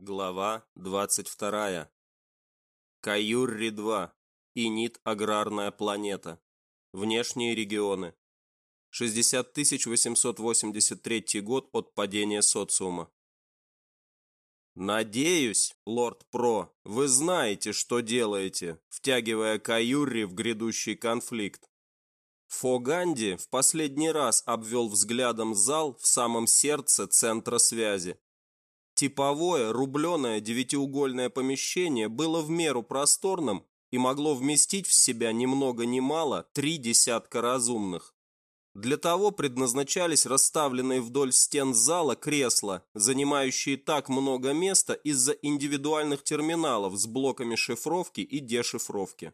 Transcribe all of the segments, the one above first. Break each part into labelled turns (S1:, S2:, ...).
S1: Глава 22. Каюрри-2. Инит аграрная планета. Внешние регионы. 60 883 год от падения социума. «Надеюсь, лорд Про, вы знаете, что делаете, втягивая Каюрри в грядущий конфликт. Фоганди в последний раз обвел взглядом зал в самом сердце центра связи. Типовое рубленое девятиугольное помещение было в меру просторным и могло вместить в себя ни много ни мало три десятка разумных. Для того предназначались расставленные вдоль стен зала кресла, занимающие так много места из-за индивидуальных терминалов с блоками шифровки и дешифровки.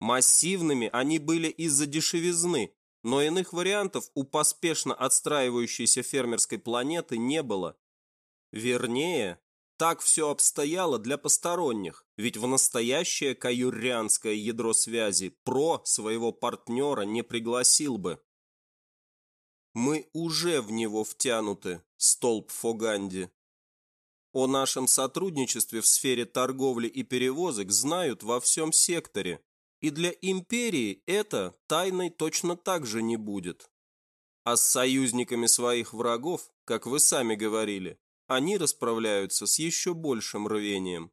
S1: Массивными они были из-за дешевизны, но иных вариантов у поспешно отстраивающейся фермерской планеты не было. Вернее, так все обстояло для посторонних, ведь в настоящее каюррианское ядро связи ПРО своего партнера не пригласил бы. Мы уже в него втянуты, столб Фоганди. О нашем сотрудничестве в сфере торговли и перевозок знают во всем секторе, и для империи это тайной точно так же не будет. А с союзниками своих врагов, как вы сами говорили, они расправляются с еще большим рвением.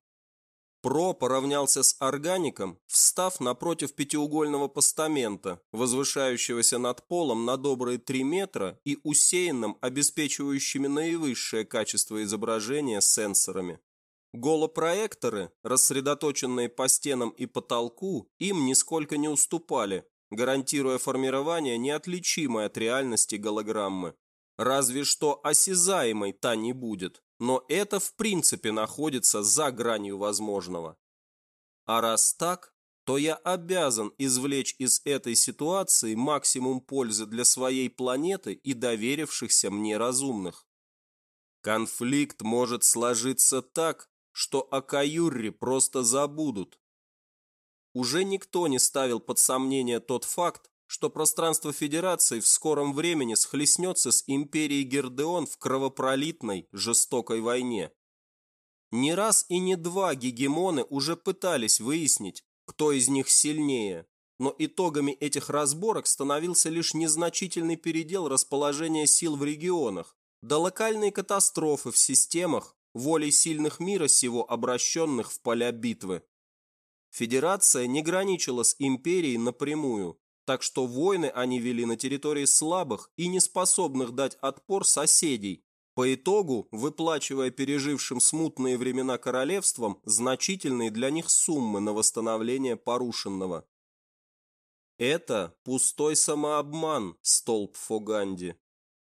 S1: Про поравнялся с органиком, встав напротив пятиугольного постамента, возвышающегося над полом на добрые три метра и усеянным, обеспечивающими наивысшее качество изображения сенсорами. Голопроекторы, рассредоточенные по стенам и потолку, им нисколько не уступали, гарантируя формирование неотличимой от реальности голограммы. Разве что осязаемой та не будет, но это в принципе находится за гранью возможного. А раз так, то я обязан извлечь из этой ситуации максимум пользы для своей планеты и доверившихся мне разумных. Конфликт может сложиться так, что о Каюрре просто забудут. Уже никто не ставил под сомнение тот факт, что пространство Федерации в скором времени схлестнется с империей Гердеон в кровопролитной, жестокой войне. Не раз и не два гегемоны уже пытались выяснить, кто из них сильнее, но итогами этих разборок становился лишь незначительный передел расположения сил в регионах, да локальные катастрофы в системах, волей сильных мира сего обращенных в поля битвы. Федерация не граничила с империей напрямую, так что войны они вели на территории слабых и неспособных дать отпор соседей, по итогу выплачивая пережившим смутные времена королевствам значительные для них суммы на восстановление порушенного. Это пустой самообман, столб Фоганди.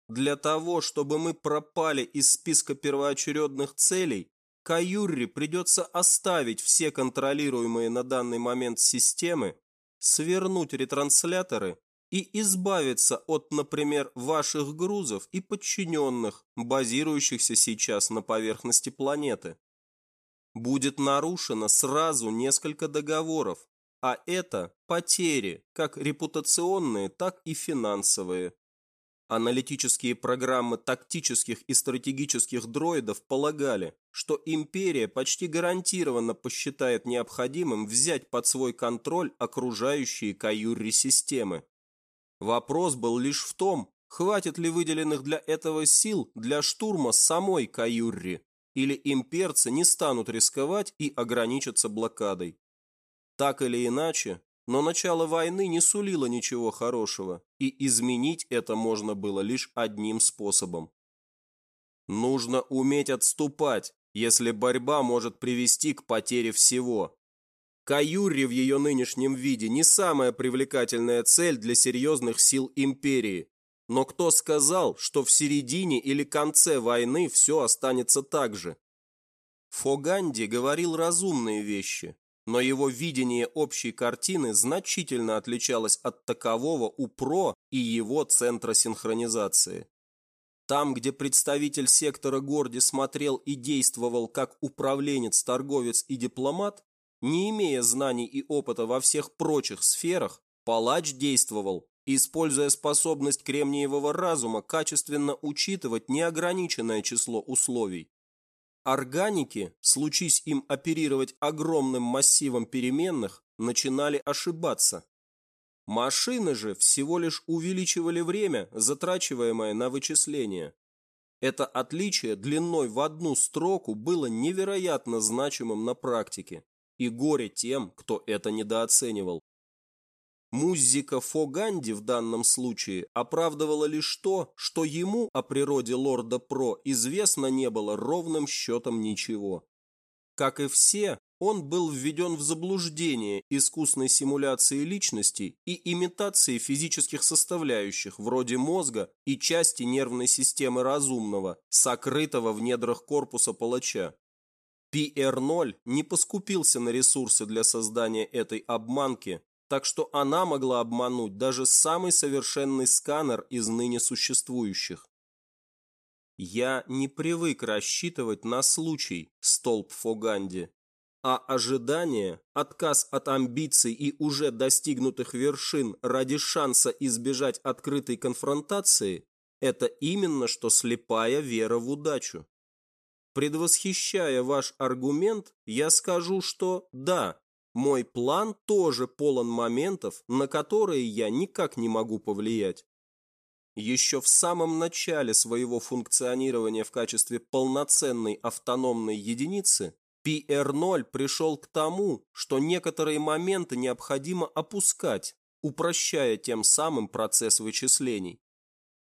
S1: Для того, чтобы мы пропали из списка первоочередных целей, Каюрри придется оставить все контролируемые на данный момент системы свернуть ретрансляторы и избавиться от, например, ваших грузов и подчиненных, базирующихся сейчас на поверхности планеты. Будет нарушено сразу несколько договоров, а это потери, как репутационные, так и финансовые. Аналитические программы тактических и стратегических дроидов полагали, что империя почти гарантированно посчитает необходимым взять под свой контроль окружающие Каюрри системы. Вопрос был лишь в том, хватит ли выделенных для этого сил для штурма самой Каюрри, или имперцы не станут рисковать и ограничатся блокадой. Так или иначе, но начало войны не сулило ничего хорошего, и изменить это можно было лишь одним способом. Нужно уметь отступать, если борьба может привести к потере всего. Каюри в ее нынешнем виде не самая привлекательная цель для серьезных сил империи. Но кто сказал, что в середине или конце войны все останется так же? Фоганди говорил разумные вещи, но его видение общей картины значительно отличалось от такового у ПРО и его центра синхронизации. Там, где представитель сектора Горди смотрел и действовал как управленец, торговец и дипломат, не имея знаний и опыта во всех прочих сферах, палач действовал, используя способность кремниевого разума качественно учитывать неограниченное число условий. Органики, случись им оперировать огромным массивом переменных, начинали ошибаться. Машины же всего лишь увеличивали время, затрачиваемое на вычисление. Это отличие длиной в одну строку было невероятно значимым на практике, и горе тем, кто это недооценивал. Музыка Фоганди в данном случае оправдывала лишь то, что ему о природе лорда Про известно не было ровным счетом ничего. Как и все, он был введен в заблуждение искусной симуляции личности и имитации физических составляющих, вроде мозга и части нервной системы разумного, сокрытого в недрах корпуса палача. PR0 не поскупился на ресурсы для создания этой обманки, так что она могла обмануть даже самый совершенный сканер из ныне существующих. Я не привык рассчитывать на случай, столб Фоганди, а ожидание, отказ от амбиций и уже достигнутых вершин ради шанса избежать открытой конфронтации – это именно что слепая вера в удачу. Предвосхищая ваш аргумент, я скажу, что да, мой план тоже полон моментов, на которые я никак не могу повлиять. Еще в самом начале своего функционирования в качестве полноценной автономной единицы PR0 пришел к тому, что некоторые моменты необходимо опускать, упрощая тем самым процесс вычислений.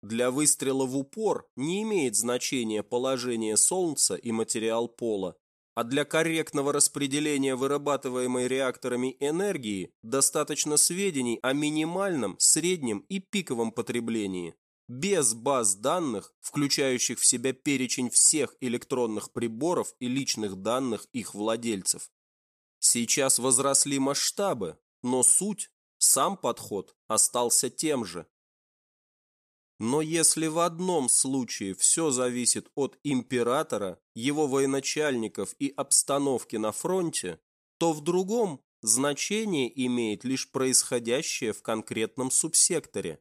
S1: Для выстрела в упор не имеет значения положение Солнца и материал пола, а для корректного распределения вырабатываемой реакторами энергии достаточно сведений о минимальном, среднем и пиковом потреблении. Без баз данных, включающих в себя перечень всех электронных приборов и личных данных их владельцев. Сейчас возросли масштабы, но суть, сам подход остался тем же. Но если в одном случае все зависит от императора, его военачальников и обстановки на фронте, то в другом значение имеет лишь происходящее в конкретном субсекторе.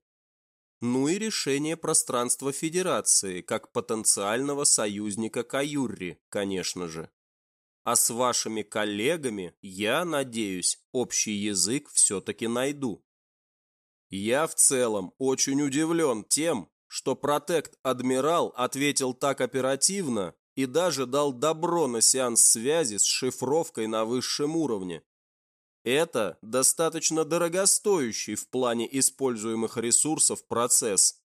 S1: Ну и решение пространства Федерации, как потенциального союзника Каюрри, конечно же. А с вашими коллегами, я надеюсь, общий язык все-таки найду. Я в целом очень удивлен тем, что протект-адмирал ответил так оперативно и даже дал добро на сеанс связи с шифровкой на высшем уровне. Это достаточно дорогостоящий в плане используемых ресурсов процесс.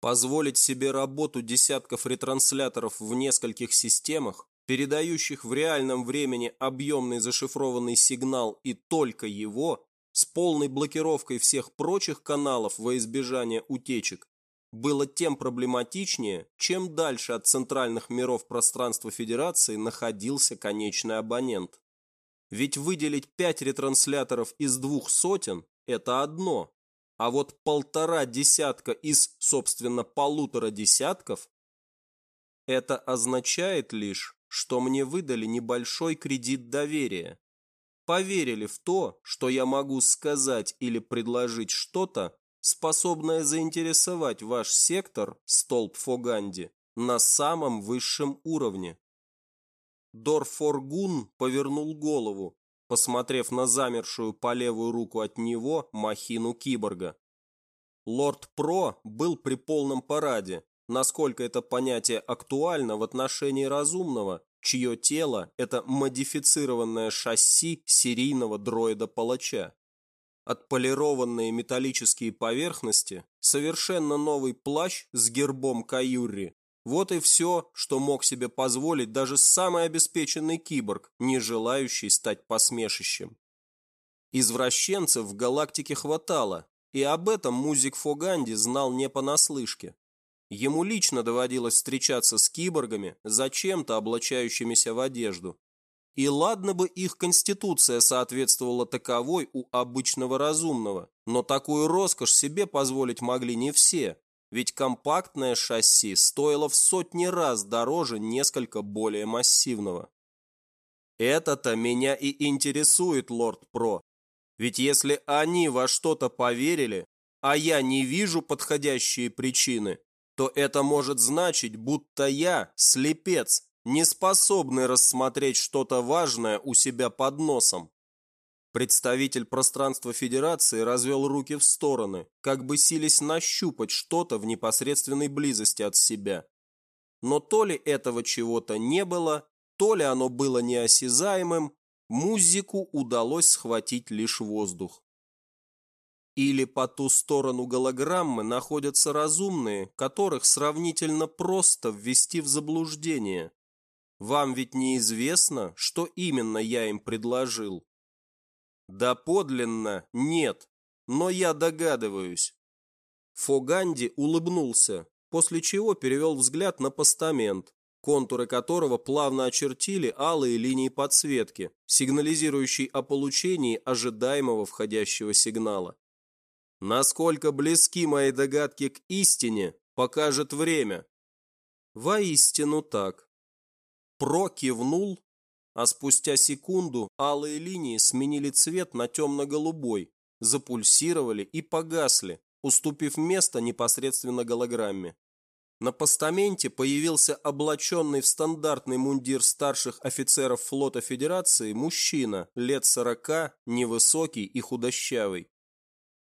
S1: Позволить себе работу десятков ретрансляторов в нескольких системах, передающих в реальном времени объемный зашифрованный сигнал и только его, с полной блокировкой всех прочих каналов во избежание утечек, было тем проблематичнее, чем дальше от центральных миров пространства Федерации находился конечный абонент. Ведь выделить пять ретрансляторов из двух сотен – это одно, а вот полтора десятка из, собственно, полутора десятков – это означает лишь, что мне выдали небольшой кредит доверия, поверили в то, что я могу сказать или предложить что-то, способное заинтересовать ваш сектор, столб Фоганди, на самом высшем уровне. Дорфоргун повернул голову, посмотрев на замершую по левую руку от него махину киборга. Лорд Про был при полном параде, насколько это понятие актуально в отношении разумного, чье тело – это модифицированное шасси серийного дроида-палача. Отполированные металлические поверхности, совершенно новый плащ с гербом Каюри. Вот и все, что мог себе позволить даже самый обеспеченный киборг, не желающий стать посмешищем. Извращенцев в галактике хватало, и об этом музик Фоганди знал не понаслышке. Ему лично доводилось встречаться с киборгами, зачем-то облачающимися в одежду. И ладно бы их конституция соответствовала таковой у обычного разумного, но такую роскошь себе позволить могли не все, ведь компактное шасси стоило в сотни раз дороже несколько более массивного. Это-то меня и интересует, лорд Про. Ведь если они во что-то поверили, а я не вижу подходящие причины, то это может значить, будто я, слепец, не способны рассмотреть что-то важное у себя под носом. Представитель пространства Федерации развел руки в стороны, как бы сились нащупать что-то в непосредственной близости от себя. Но то ли этого чего-то не было, то ли оно было неосязаемым, музыку удалось схватить лишь воздух. Или по ту сторону голограммы находятся разумные, которых сравнительно просто ввести в заблуждение. Вам ведь неизвестно, что именно я им предложил. Да подлинно нет, но я догадываюсь. Фоганди улыбнулся, после чего перевел взгляд на постамент, контуры которого плавно очертили алые линии подсветки, сигнализирующие о получении ожидаемого входящего сигнала. Насколько близки мои догадки к истине, покажет время. Воистину так. Про кивнул, а спустя секунду алые линии сменили цвет на темно-голубой, запульсировали и погасли, уступив место непосредственно голограмме. На постаменте появился облаченный в стандартный мундир старших офицеров флота Федерации мужчина лет сорока, невысокий и худощавый.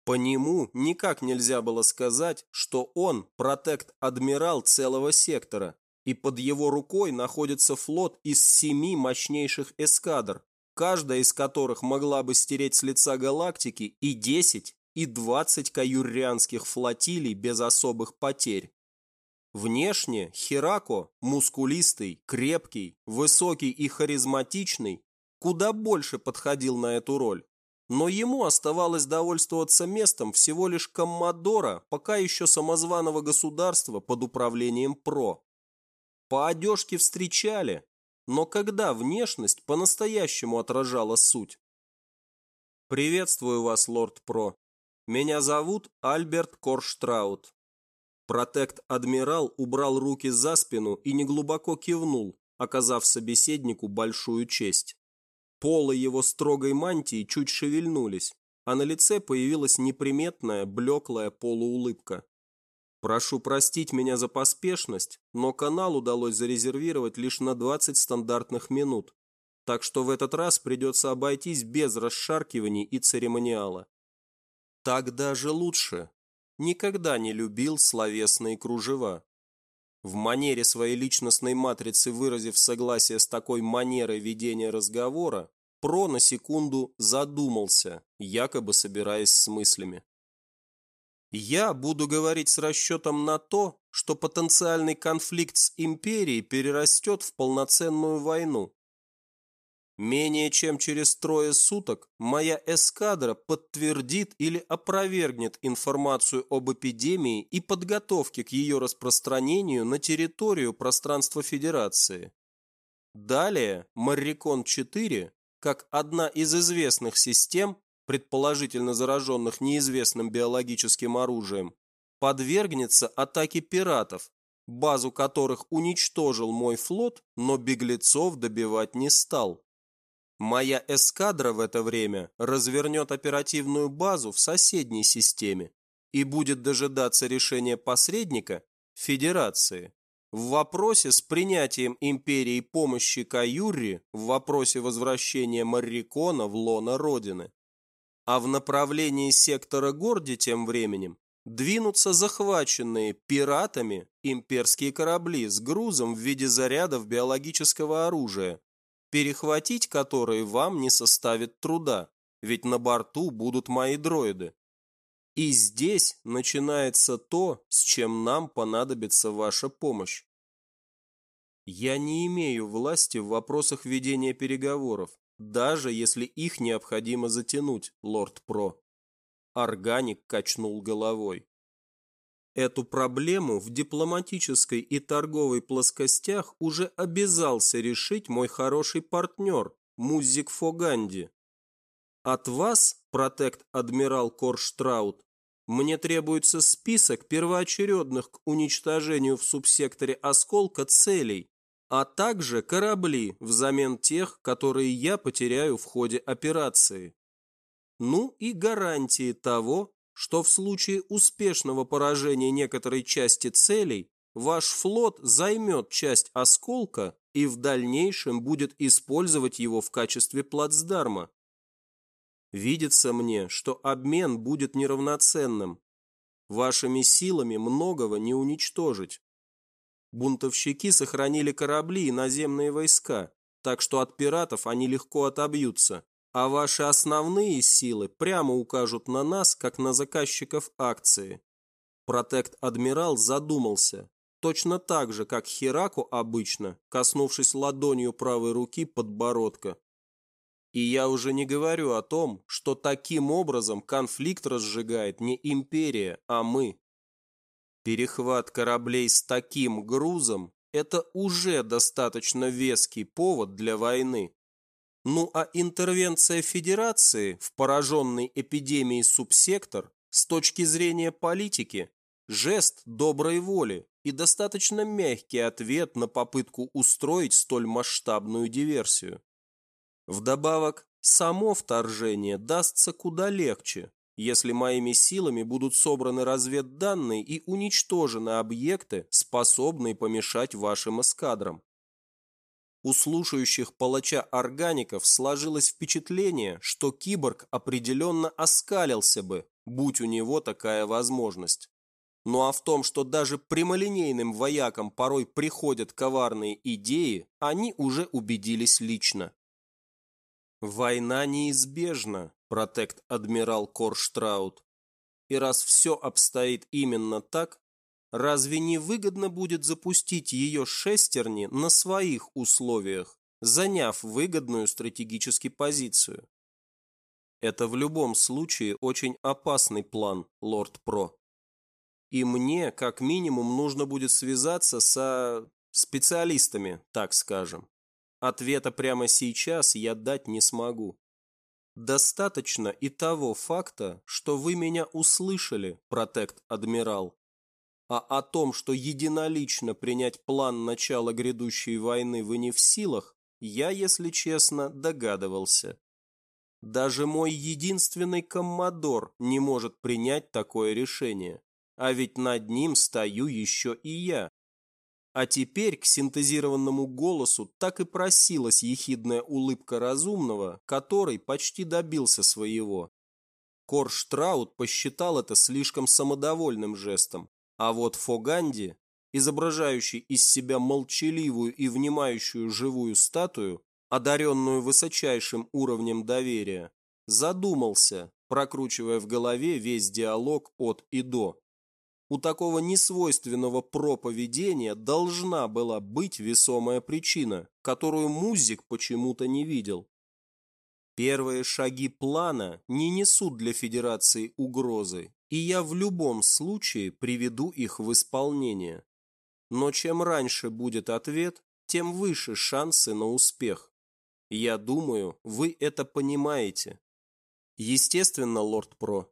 S1: По нему никак нельзя было сказать, что он протект-адмирал целого сектора, и под его рукой находится флот из семи мощнейших эскадр, каждая из которых могла бы стереть с лица галактики и 10, и 20 каюрианских флотилий без особых потерь. Внешне Херако, мускулистый, крепкий, высокий и харизматичный, куда больше подходил на эту роль но ему оставалось довольствоваться местом всего лишь коммодора, пока еще самозваного государства под управлением ПРО. По одежке встречали, но когда внешность по-настоящему отражала суть? «Приветствую вас, лорд ПРО. Меня зовут Альберт Корштраут». Протект-адмирал убрал руки за спину и неглубоко кивнул, оказав собеседнику большую честь. Полы его строгой мантии чуть шевельнулись, а на лице появилась неприметная, блеклая полуулыбка. Прошу простить меня за поспешность, но канал удалось зарезервировать лишь на 20 стандартных минут, так что в этот раз придется обойтись без расшаркиваний и церемониала. Так даже лучше. Никогда не любил словесные кружева. В манере своей личностной матрицы выразив согласие с такой манерой ведения разговора, Про на секунду задумался, якобы собираясь с мыслями. Я буду говорить с расчетом на то, что потенциальный конфликт с империей перерастет в полноценную войну, Менее чем через трое суток моя эскадра подтвердит или опровергнет информацию об эпидемии и подготовке к ее распространению на территорию пространства Федерации. Далее Маррикон-4, как одна из известных систем, предположительно зараженных неизвестным биологическим оружием, подвергнется атаке пиратов, базу которых уничтожил мой флот, но беглецов добивать не стал. Моя эскадра в это время развернет оперативную базу в соседней системе и будет дожидаться решения посредника Федерации в вопросе с принятием империи помощи Каюрри в вопросе возвращения Маррикона в лоно Родины. А в направлении сектора Горди тем временем двинутся захваченные пиратами имперские корабли с грузом в виде зарядов биологического оружия перехватить которые вам не составит труда, ведь на борту будут мои дроиды. И здесь начинается то, с чем нам понадобится ваша помощь. Я не имею власти в вопросах ведения переговоров, даже если их необходимо затянуть, лорд Про. Органик качнул головой. Эту проблему в дипломатической и торговой плоскостях уже обязался решить мой хороший партнер, Музик Фоганди. От вас, протект-адмирал Корштраут, мне требуется список первоочередных к уничтожению в субсекторе осколка целей, а также корабли взамен тех, которые я потеряю в ходе операции. Ну и гарантии того, что в случае успешного поражения некоторой части целей ваш флот займет часть осколка и в дальнейшем будет использовать его в качестве плацдарма. Видится мне, что обмен будет неравноценным. Вашими силами многого не уничтожить. Бунтовщики сохранили корабли и наземные войска, так что от пиратов они легко отобьются, а ваши основные силы прямо укажут на нас, как на заказчиков акции. Протект-адмирал задумался, точно так же, как Хераку обычно, коснувшись ладонью правой руки подбородка. И я уже не говорю о том, что таким образом конфликт разжигает не империя, а мы. Перехват кораблей с таким грузом – это уже достаточно веский повод для войны. Ну а интервенция Федерации в пораженный эпидемией субсектор с точки зрения политики – жест доброй воли и достаточно мягкий ответ на попытку устроить столь масштабную диверсию. Вдобавок, само вторжение дастся куда легче, если моими силами будут собраны разведданные и уничтожены объекты, способные помешать вашим эскадрам. У слушающих палача органиков сложилось впечатление, что киборг определенно оскалился бы, будь у него такая возможность. Ну а в том, что даже прямолинейным воякам порой приходят коварные идеи, они уже убедились лично. Война неизбежна, протект-адмирал Корштраут. И раз все обстоит именно так, Разве не выгодно будет запустить ее шестерни на своих условиях, заняв выгодную стратегически позицию? Это в любом случае очень опасный план, лорд Про. И мне, как минимум, нужно будет связаться со специалистами, так скажем. Ответа прямо сейчас я дать не смогу. Достаточно и того факта, что вы меня услышали, протект-адмирал, а о том, что единолично принять план начала грядущей войны вы не в силах, я, если честно, догадывался. Даже мой единственный коммодор не может принять такое решение, а ведь над ним стою еще и я. А теперь к синтезированному голосу так и просилась ехидная улыбка разумного, который почти добился своего. Корштраут посчитал это слишком самодовольным жестом, а вот Фоганди, изображающий из себя молчаливую и внимающую живую статую, одаренную высочайшим уровнем доверия, задумался, прокручивая в голове весь диалог от и до. У такого несвойственного проповедения должна была быть весомая причина, которую Музик почему-то не видел. Первые шаги плана не несут для Федерации угрозы и я в любом случае приведу их в исполнение. Но чем раньше будет ответ, тем выше шансы на успех. Я думаю, вы это понимаете. Естественно, лорд Про.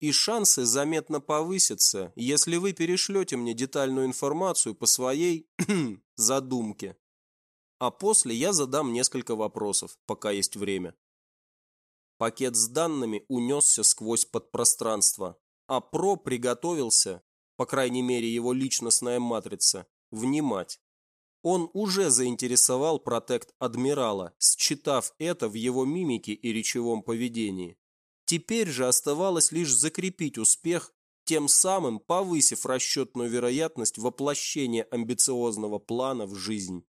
S1: И шансы заметно повысятся, если вы перешлете мне детальную информацию по своей задумке. А после я задам несколько вопросов, пока есть время. Пакет с данными унесся сквозь подпространство, а Про приготовился, по крайней мере его личностная матрица, внимать. Он уже заинтересовал протект адмирала, считав это в его мимике и речевом поведении. Теперь же оставалось лишь закрепить успех, тем самым повысив расчетную вероятность воплощения амбициозного плана в жизнь.